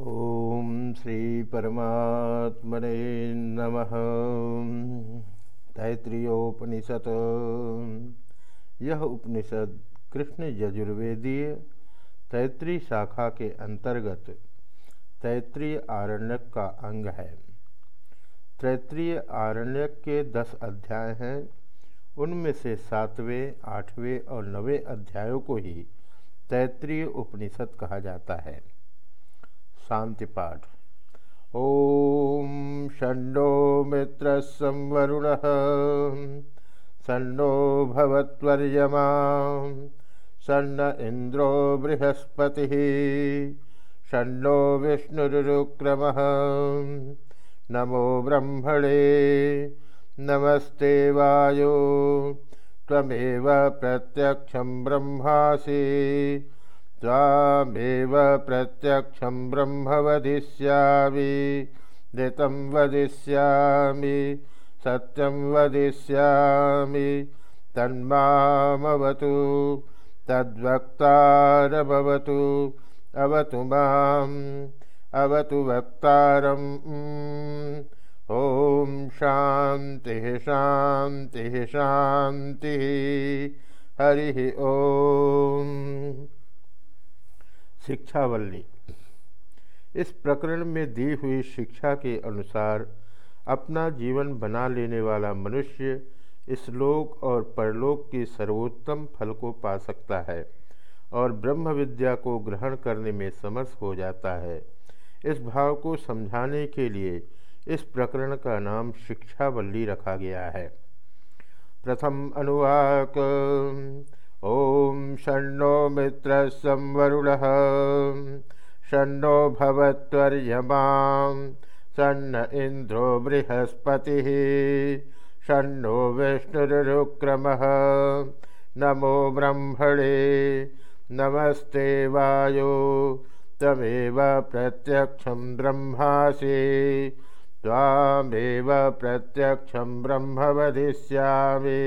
ॐ श्रीपरमात्मने नमः। तैत्रीयोपनिषद यह उपनिषद कृष्ण यजुर्वेदीय तैत्री शाखा के अंतर्गत तैत्रीय आरण्यक का अंग है। तैत्रीय आरण्यक के दस अध्याय हैं। उनमें से सातवें, आठवें और नवें अध्यायों को ही तैत्रीय उपनिषद कहा जाता है। शांति पाठ ओम षण्डो मित्र संवरुण षण्डो भवत्वर्यमा। षण्ड इंद्रो बृहस्पति। षण्डो विष्णुरुक्रम नमो ब्रह्मणे। नमस्ते वायो। त्वमेव प्रत्यक्षं ब्रह्मासि। त्वामेव प्रत्यक्षं ब्रह्म वदिष्यामि ऋतं वदिष्यामि सत्यं वदिष्यामि तन्मामवतु तद्वक्तारभवतु अवतु माम् अवतु वक्तारम्। ॐ शान्तिः शान्तिः शान्तिः। हरिः ॐ शिक्षावल्ली। इस प्रकरण में दी हुई शिक्षा के अनुसार अपना जीवन बना लेने वाला मनुष्य इस लोक और परलोक के सर्वोत्तम फल को पा सकता है और ब्रह्म विद्या को ग्रहण करने में समर्थ हो जाता है। इस भाव को समझाने के लिए इस प्रकरण का नाम शिक्षावल्ली रखा गया है। प्रथम अनुवाक ॐ षण्णो मित्रसंवरुणः षण्णो भवत्वर्यमां षण्ण इन्द्रो बृहस्पतिः षण्णो विष्णुरुक्रमः नमो ब्रह्मणे नमस्ते वायो तमेव प्रत्यक्षं ब्रह्मासि त्वामेव प्रत्यक्षं ब्रह्म वदिष्यामि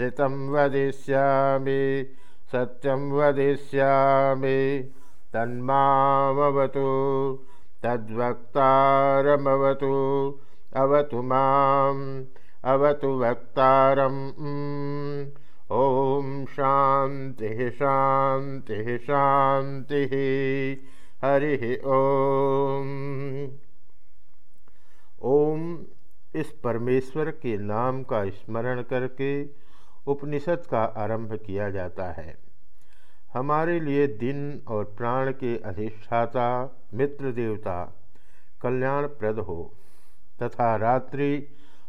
ऋतं वदिष्यामि, सत्यं वदिष्यामि, तन्मामवतु, तद्वक्तारमवतु, अवतु माम्, अवतु वक्तारम्। ॐ शान्तिः शान्तिः शान्तिः। हरिः ॐ ओम इस परमेश्वर के नाम का स्मरण करके उपनिषद का आरंभ किया जाता है। हमारे लिए दिन और प्राण के अधिष्ठाता, मित्र देवता, कल्याणप्रद हो, तथा रात्रि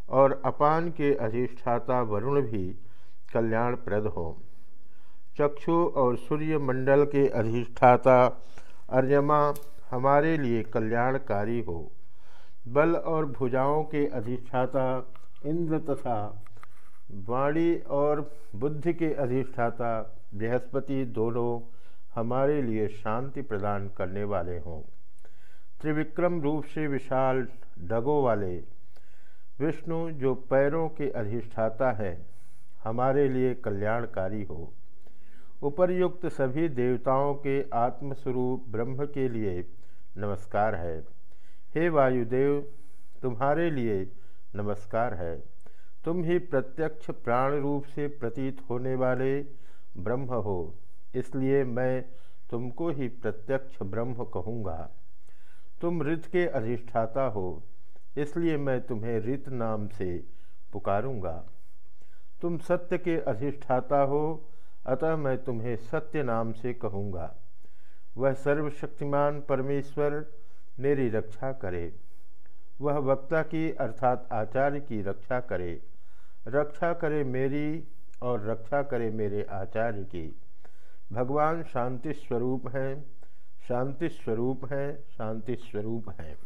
और अपान के अधिष्ठाता वरुण भी कल्याणप्रद हो। चक्षु और सूर्य मंडल के अधिष्ठाता अर्यमा हमारे लिए कल्याणकारी हो। बल और भुजाओं के अधिष्ठाता इंद्र तथा वाणी और बुद्धि के अधिष्ठाता बृहस्पति दोनों हमारे लिए शांति प्रदान करने वाले हों। त्रिविक्रम रूप से विशाल डगों वाले विष्णु जो पैरों के अधिष्ठाता है, हमारे लिए कल्याणकारी हो। उपर्युक्त सभी देवताओं के आत्मस्वरूप ब्रह्म के लिए नमस्कार है। हे वायुदेव, तुम्हारे लिए नमस्कार है। तुम ही प्रत्यक्ष प्राण रूप से प्रतीत होने वाले ब्रह्म हो। इसलिए मैं तुमको ही प्रत्यक्ष ब्रह्म कहूँगा। तुम ऋत के अधिष्ठाता हो, इसलिए मैं तुम्हें ऋत नाम से पुकारूँगा। तुम सत्य के अधिष्ठाता हो, अतः मैं तुम्हें सत्य नाम से कहूँगा। वह सर्वशक्तिमान परमेश्वर मेरी रक्षा करे। वह वक्ता की अर्थात आचार्य की रक्षा करे। रक्षा करे मेरी और रक्षा करे मेरे आचार्य की। भगवान शांति स्वरूप हैं, शांति स्वरूप हैं, शांति स्वरूप हैं।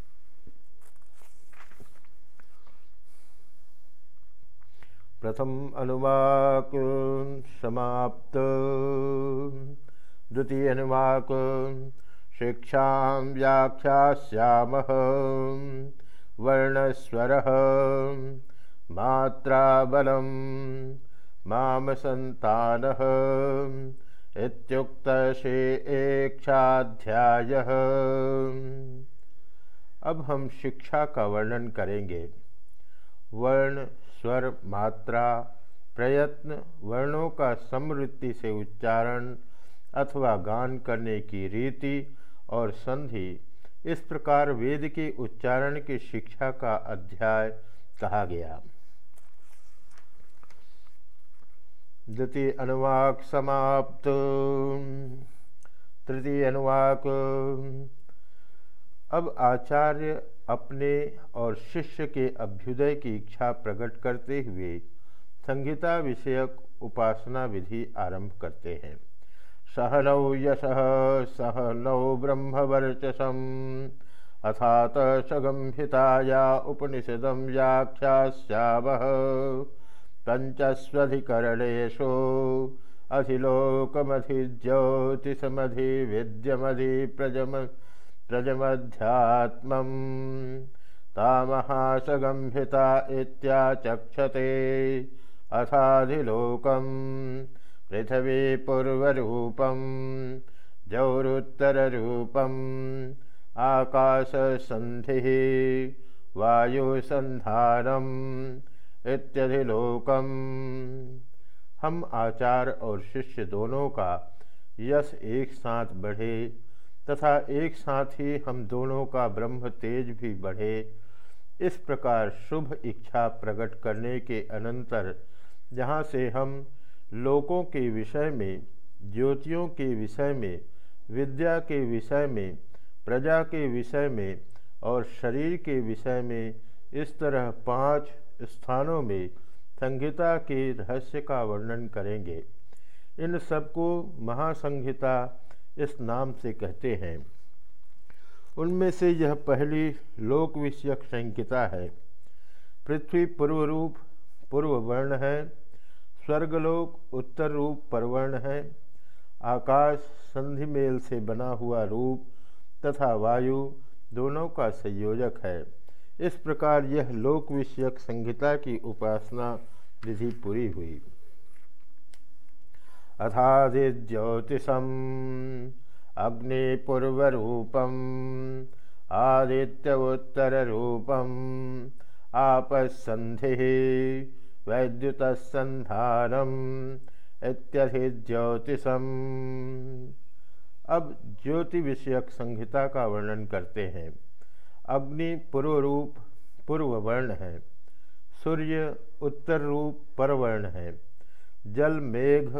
प्रथम अनुवाक समाप्त। द्वितीय अनुवाक शिक्षा व्याख्यास्याम वर्णस्वर मात्रा बलम माम संतान इत्युक्त एक्षाध्याय। अब हम शिक्षा का वर्णन करेंगे। वर्ण, स्वर, मात्रा, प्रयत्न, वर्णों का समृद्धि से उच्चारण अथवा गान करने की रीति और संधि, इस प्रकार वेद के उच्चारण की शिक्षा का अध्याय कहा गया। द्वितीय अनुवाक समाप्त। तृतीय अनुवाक। अब आचार्य अपने और शिष्य के अभ्युदय की इच्छा प्रकट करते हुए संहिता विषयक उपासना विधि आरंभ करते हैं। सहनौ यश सहनौ ब्रह्मवर्चसम अथात सगंभिताया उपनिषदम व्याख्यास्याव पंचस्वधिकरणेशो अधिलोकमधिज्योतिषमधिविद्यमधि प्रजम प्रजमध्यात्मं तामहासगंभिता इत्याचक्षते अथाधिलोकं पृथिवी पूर्वरूपं जौरुत्तररूपम् आकाशसन्धिः वायुसन्धानम् इत्यधिलोकम। हम आचार और शिष्य दोनों का यश एक साथ बढ़े तथा एक साथ ही हम दोनों का ब्रह्म तेज भी बढ़े। इस प्रकार शुभ इच्छा प्रकट करने के अनंतर जहाँ से हम लोकों के विषय में, ज्योतियों के विषय में, विद्या के विषय में, प्रजा के विषय में और शरीर के विषय में इस तरह पाँच स्थानों में संहिता के रहस्य का वर्णन करेंगे। इन सबको महासंहिता इस नाम से कहते हैं। उनमें से यह पहली लोक विषयक संहिता है। पृथ्वी पूर्व रूप पूर्व वर्ण है, स्वर्गलोक उत्तर रूप परवर्ण है, आकाश संधि मेल से बना हुआ रूप तथा वायु दोनों का संयोजक है। इस प्रकार यह लोक विषयक संहिता की उपासना विधि पूरी हुई। अथादिज्योतिषम अग्निपूर्वरूपम आदित्योत्तररूपम आपसंधि वैद्युतसंधानम इत्यधिज्योतिषम अब ज्योति विषयक संहिता का वर्णन करते हैं। अग्नि पूर्व रूप पूर्व वर्ण है। सूर्य उत्तर रूप परवर्ण है। जल मेघ,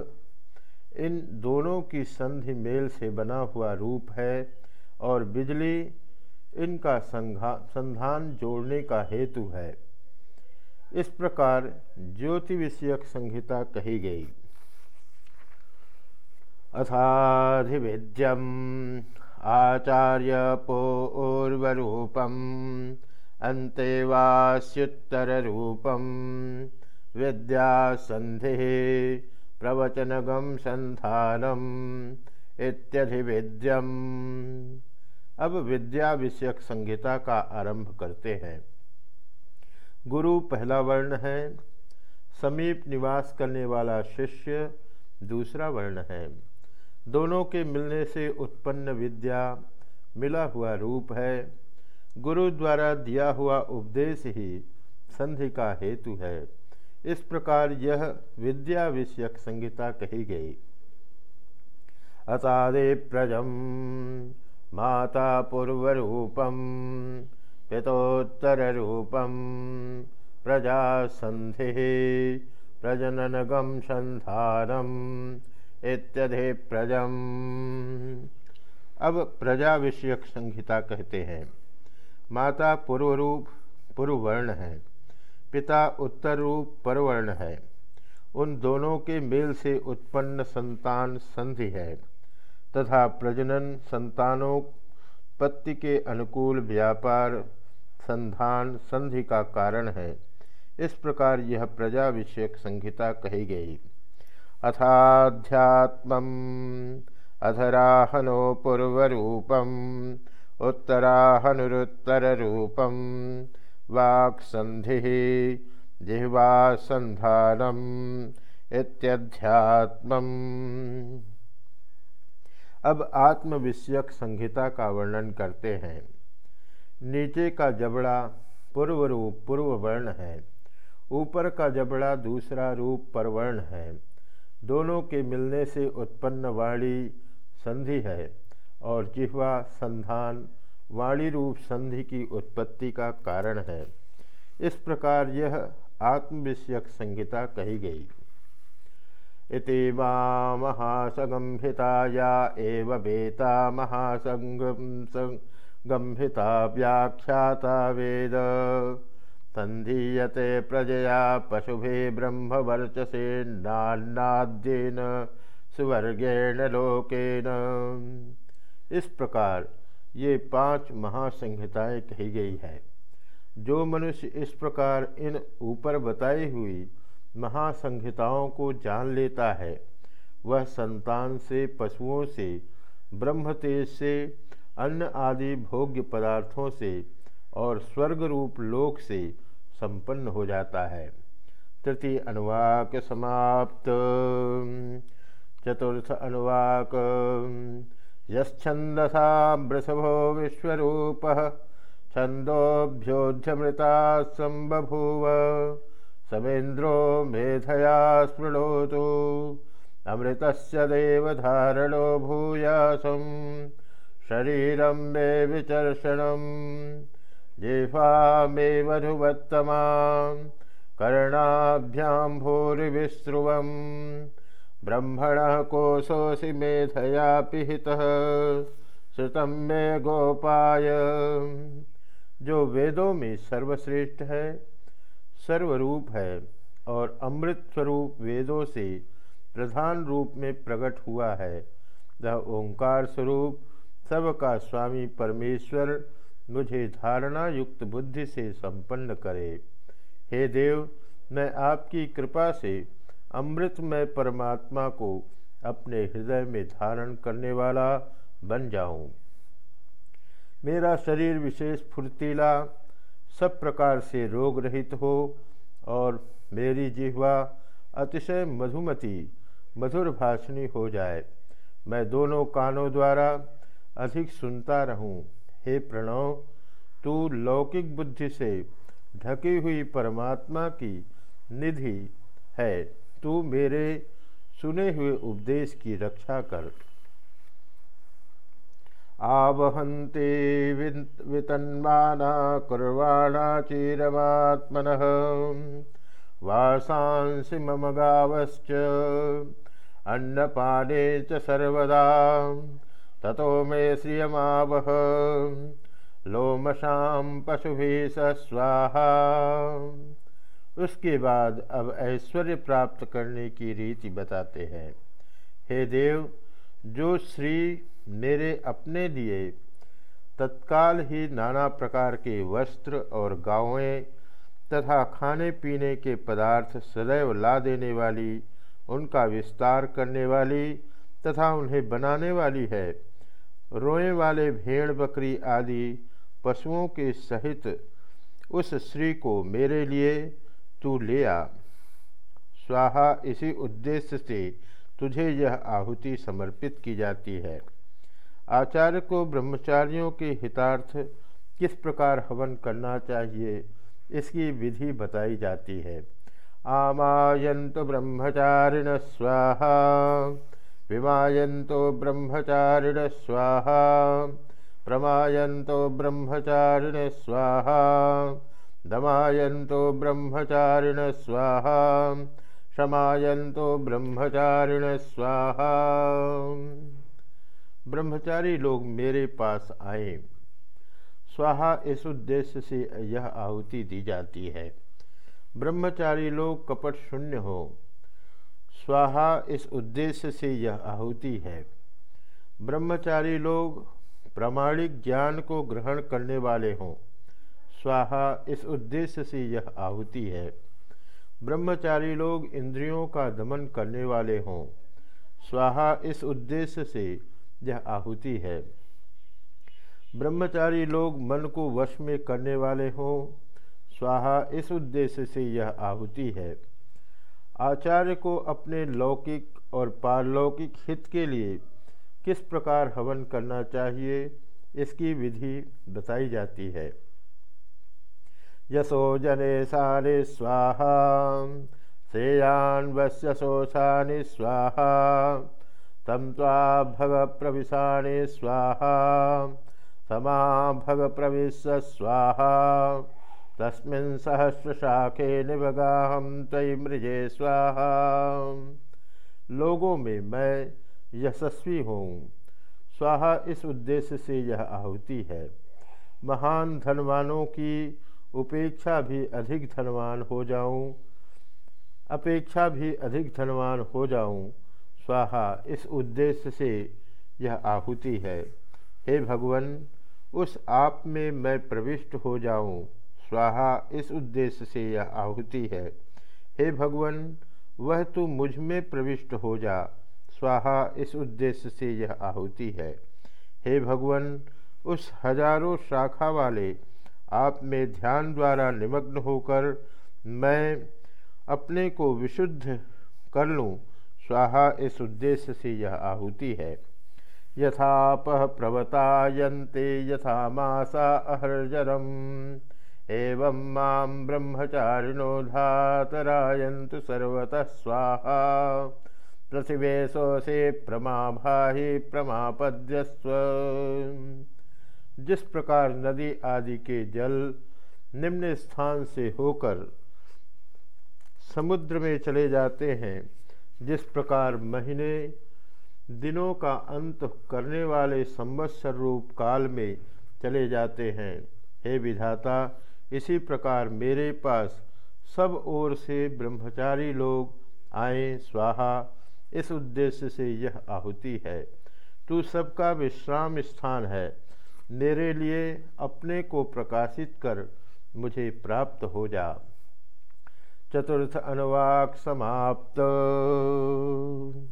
इन दोनों की संधि मेल से बना हुआ रूप है और बिजली इनका संघा, संधान जोड़ने का हेतु है। इस प्रकार ज्योति विषयक संहिता कही गई। अथाधिवेद्यम आचार्यपोर्वरूपम् अन्तेवास्युत्तररूपं विद्यासन्धिः प्रवचनगम संधानम इत्यधिवेद्यम। अब विद्या विषयक संहिता का आरंभ करते हैं। गुरु पहला वर्ण है, समीप निवास करने वाला शिष्य दूसरा वर्ण है। दोनों के मिलने से उत्पन्न विद्या मिला हुआ रूप है। गुरु द्वारा दिया हुआ उपदेश ही संधि का हेतु है। इस प्रकार यह विद्या विषयक संहिता कही गई। अतादे प्रजम माता पूर्वरूपम पितोत्तर रूपम प्रजा संधि प्रजननगम संधानम इत्यधि प्रजम अब प्रजा विषयक संहिता कहते हैं। माता पूर्व रूप पूर्व वर्ण है। पिता उत्तर रूप परवर्ण है। उन दोनों के मेल से उत्पन्न संतान संधि है। तथा प्रजनन संतानोत्पत्ति के अनुकूल व्यापार संधान संधि का कारण है। इस प्रकार यह प्रजा विषयक संहिता कही गई। अथाध्यात्मम्। अधराहनो पूर्वरूपम् उत्तराहनुरुत्तररूपं वाक्सन्धिः जिह्वासन्धानम् इत्यध्यात्मम्। अब आत्मविषयक संहिता का वर्णन करते हैं। नीचे का जबड़ा पूर्व रूप पूर्व वर्ण है। ऊपर का जबड़ा दूसरा रूप परवर्ण है। दोनों के मिलने से उत्पन्न वाणी संधि है और जिह्वा संधान वाणी रूप संधि की उत्पत्ति का कारण है। इस प्रकार यह आत्मविषयक संहिता कही गई। इति महासगंभिताया एव बेता महासंगंभिता व्याख्याता वेद। संधीयते प्रजया पशुभे ब्रह्मवर्चसे नान्नाद्येन सुवर्गेण लोकेन। इस प्रकार ये पाँच महासंहिताएँ कही गई है। जो मनुष्य इस प्रकार इन ऊपर बताई हुई महासंहिताओं को जान लेता है, वह संतान से, पशुओं से ब्रह्म तेज से, अन्न आदि भोग्य पदार्थों से और स्वर्ग रूप लोक से संपन्न हो जाता है। तृतीय अनुवाक समाप्त। चतुर्थ अनुवाक। यछंदसा विश्वरूप। छंदोभ्योध्यमृता संबभूव। समेन्द्रो मेधया स्पृणोतु। अमृत देवधारणो भूयासम। शरीरम मे विचर्षणम। जिह्वा मे मधुवत्तमा कर्णाभ्यां भूरिविस्रुवम् ब्रह्मण कोशोऽसि मेधया पिहितः श्रुतम में गोपाय। जो वेदों में सर्वश्रेष्ठ है, सर्वरूप है और अमृत स्वरूप वेदों से प्रधान रूप में प्रकट हुआ है, वह ओंकार स्वरूप, सबका स्वामी परमेश्वर मुझे धारणा युक्त बुद्धि से संपन्न करे। हे देव, मैं आपकी कृपा से अमृतमय परमात्मा को अपने हृदय में धारण करने वाला बन जाऊँ। मेरा शरीर विशेष फुर्तीला, सब प्रकार से रोग रहित हो और मेरी जिहवा अतिशय मधुमती, मधुर भाषणी हो जाए। मैं दोनों कानों द्वारा अधिक सुनता रहूँ। हे प्रणव, तू लौकिक बुद्धि से ढकी हुई परमात्मा की निधि है। तू मेरे सुने हुए उपदेश की रक्षा कर। आवहंते वितन्माना कुर्वाणा, चिरमात्मन, वासांसि मम गावश्च अन्नपाने च सर्वदा। ततो मे श्रियमावह लोमशाम पशु भी स्वाहा। उसके बाद अब ऐश्वर्य प्राप्त करने की रीति बताते हैं। हे देव, जो श्री मेरे अपने लिए तत्काल ही नाना प्रकार के वस्त्र और गावें तथा खाने पीने के पदार्थ सदैव ला देने वाली, उनका विस्तार करने वाली तथा उन्हें बनाने वाली है रोए वाले भेड़ बकरी आदि पशुओं के सहित उस स्त्री को मेरे लिए तू ले आ। स्वाहा, इसी उद्देश्य से तुझे यह आहुति समर्पित की जाती है। आचार्य को ब्रह्मचारियों के हितार्थ किस प्रकार हवन करना चाहिए, इसकी विधि बताई जाती है। आमायंत ब्रह्मचारिण, स्वाहा। विमायन्तो ब्रह्मचारिण स्वाहा। प्रमायन्तो ब्रह्मचारिण स्वाहा। दमायन्तो ब्रह्मचारिण स्वाहा। क्षमायन्तो ब्रह्मचारिण स्वाहा। ब्रह्मचारी लोग मेरे पास आए। स्वाहा इस उद्देश्य से यह आहुति दी जाती है। ब्रह्मचारी लोग कपट शून्य हो। स्वाहा इस उद्देश्य से यह आहुति है। ब्रह्मचारी लोग प्रामाणिक ज्ञान को ग्रहण करने वाले हों। स्वाहा इस उद्देश्य से यह आहुति है। ब्रह्मचारी लोग इंद्रियों का दमन करने वाले हों। स्वाहा इस उद्देश्य से यह आहुति है। ब्रह्मचारी लोग मन को वश में करने वाले हों। स्वाहा इस उद्देश्य से यह आहुति है। आचार्य को अपने लौकिक और पारलौकिक हित के लिए किस प्रकार हवन करना चाहिए, इसकी विधि बताई जाती है। यशो जने सारे स्वाहा श्रेयान्वस्य शोषानि स्वाहा तम भग प्रविशानि स्वाहा समा भग प्रविश स्वाहा। तस्मिन् सहस्रशाखे निवगाहम तयि मृजे स्वाहा। लोगों में मैं यशस्वी हूँ स्वाहा इस उद्देश्य से यह आहुति है। महान धनवानों की उपेक्षा भी अधिक धनवान हो जाऊँ। अपेक्षा भी अधिक धनवान हो जाऊँ। स्वाहा इस उद्देश्य से यह आहुति है। हे भगवान, उस आप में मैं प्रविष्ट हो जाऊँ। स्वाहा, इस उद्देश्य से यह आहुति है। हे भगवान, वह तू मुझमें प्रविष्ट हो जा। स्वाहा, इस उद्देश्य से यह आहुति है। हे भगवान, उस हज़ारों शाखा वाले, आप में ध्यान द्वारा निमग्न होकर मैं अपने को विशुद्ध कर लूँ। स्वाहा, इस उद्देश्य से यह आहुति है। यथाप प्रवतायन्ते यथा मासा अहर्जरम एवं माँ ब्रह्मचारिणो धातरायन्तु सर्वतः स्वाहा। पृथिवेशोऽसि प्रमाभाहि प्रमापद्यस्व। जिस प्रकार नदी आदि के जल निम्न स्थान से होकर समुद्र में चले जाते हैं, जिस प्रकार महीने दिनों का अंत करने वाले संवत्सर रूप काल में चले जाते हैं, हे विधाता इसी प्रकार मेरे पास सब ओर से ब्रह्मचारी लोग आए, स्वाहा, इस उद्देश्य से यह आहुति है। तू सबका विश्राम स्थान है। मेरे लिए अपने को प्रकाशित कर, मुझे प्राप्त हो जा। चतुर्थ अनुवाक समाप्त।